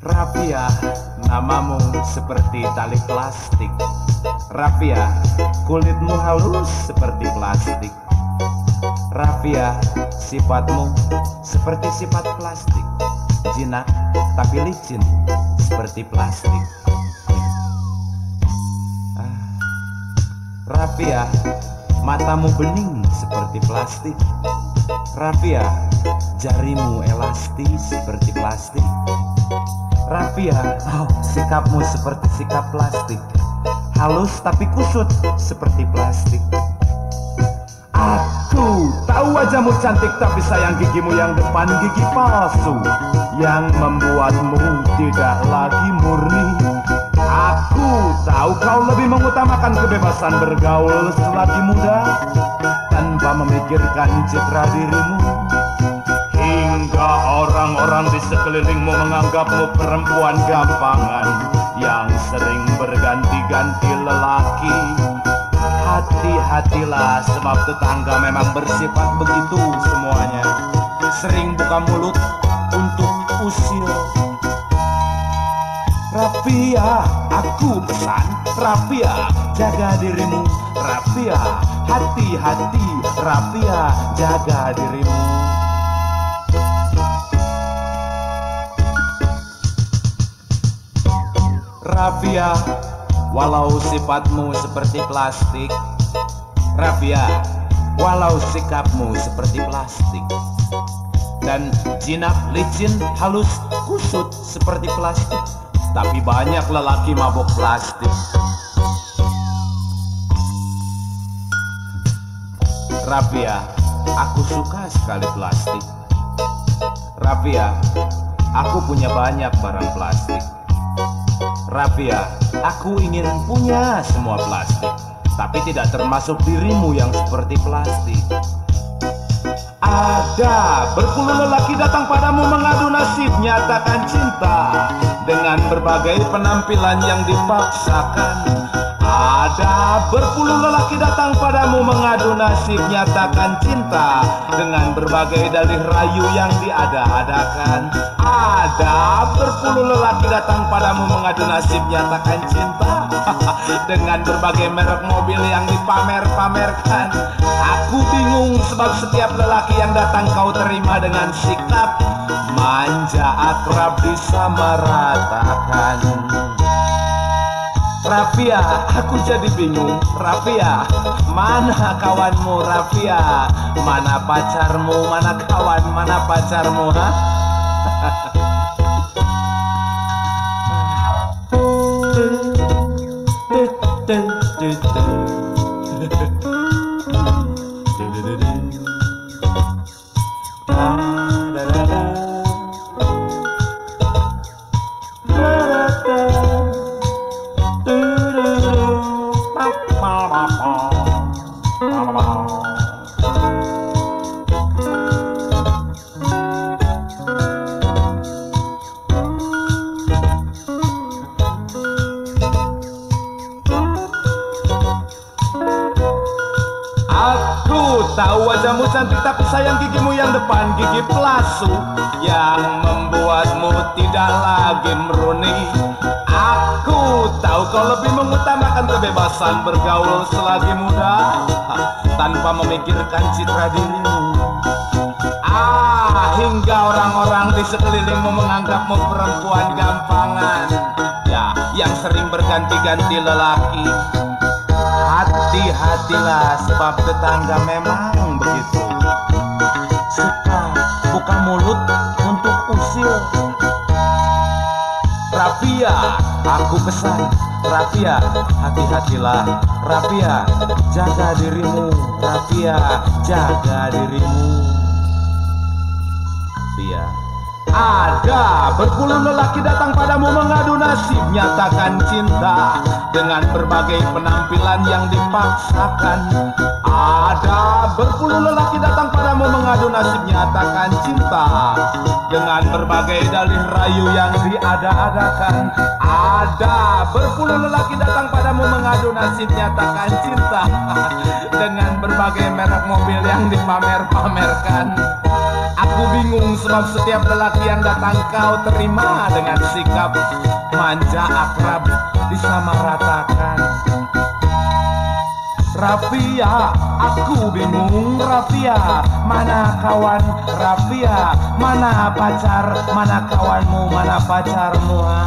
Rafia, namamu seperti tali plastik. Rafia, kulitmu halus seperti plastik. Rafia, sifatmu seperti sifat plastik. Jinak tapi licin seperti plastik. Ah, Rafia, matamu bening seperti plastik. Rafia, jarimu elastis seperti plastik. Rafia, oh, sikapmu seperti sikap plastik. Halus tapi kusut seperti plastik. Aku tahu wajahmu cantik tapi sayang gigimu yang depan gigi palsu yang membuatmu tidak lagi murni. Aku tahu kau lebih mengutamakan kebebasan bergaul selagi muda tanpa memikirkan citra dirimu. Hingga orang-orang di sekelilingmu menganggapmu perempuan gampangan yang sering berganti-ganti lelaki. Hati-hatilah sebab tetangga memang bersifat begitu semuanya. Sering buka mulut untuk usil. Rafia, aku pesan Rafia, jaga dirimu Rafia, hati-hati Rafia, jaga dirimu Rafia, walau sifatmu seperti plastik. Rafia, walau sikapmu seperti plastik. Dan jinak licin halus kusut seperti plastik. Tapi banyak lelaki mabuk plastik. Rafia, aku suka sekali plastik. Rafia, aku punya banyak barang plastik Rafia, aku ingin punya semua plastik, tapi tidak termasuk dirimu yang seperti plastik. Ada berpuluh lelaki datang padamu mengadu nasib nyatakan cinta dengan berbagai penampilan yang dipaksakan. Ada berpuluh lelaki datang padamu mengadu nasib nyatakan cinta dengan berbagai dalih rayu yang diada-adakan. Ada berpuluh lelaki datang padamu mengadu nasib nyatakan cinta dengan berbagai merek mobil yang dipamer-pamerkan. Aku bingung sebab setiap lelaki yang datang kau terima dengan sikap manja akrab disamaratakan. Rafia, aku jadi bingung Rafia, mana kawanmu Rafia Mana pacarmu, mana kawan, mana pacarmu ha? tahu wajahmu cantik tapi sayang gigimu yang depan gigi pelasu yang membuatmu tidak lagi meruni. Aku tahu kau lebih mengutamakan kebebasan bergaul selagi muda tanpa memikirkan citra dirimu. Ah, hingga orang-orang di sekelilingmu menganggapmu perempuan gampangan. Ya, yang sering berganti-ganti lelaki. Hati-hatilah sebab tetangga memang begitu. Suka buka mulut untuk usil. Rafia, aku pesan. Rafia, hati-hatilah. Rafia, jaga dirimu. Rafia, jaga dirimu. Rafia ada berpuluh lelaki datang padamu mengadu nasib Nyatakan cinta dengan berbagai penampilan yang dipaksakan. Ada berpuluh lelaki datang padamu mengadu nasib Nyatakan cinta dengan berbagai dalih rayu yang diada-adakan. Ada berpuluh lelaki datang padamu mengadu nasib Nyatakan cinta dengan berbagai merek mobil yang dipamer-pamerkan bingung sebab setiap lelaki yang datang kau terima dengan sikap manja akrab disamaratakan. Rafia, aku bingung Rafia Mana kawan? Rafia Mana pacar, mana kawanmu, mana pacarmu ha?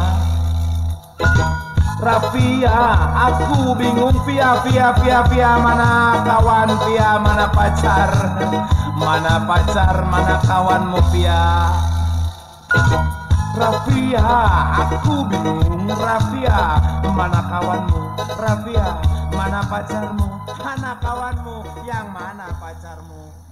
Rafia, aku bingung Via, Via, Via, Via Mana kawan? Via, mana pacar Mana pacar, mana kawanmu Via Rafia, aku bingung Rafia. Mana kawanmu Rafia, mana pacarmu Mana kawanmu, yang mana pacarmu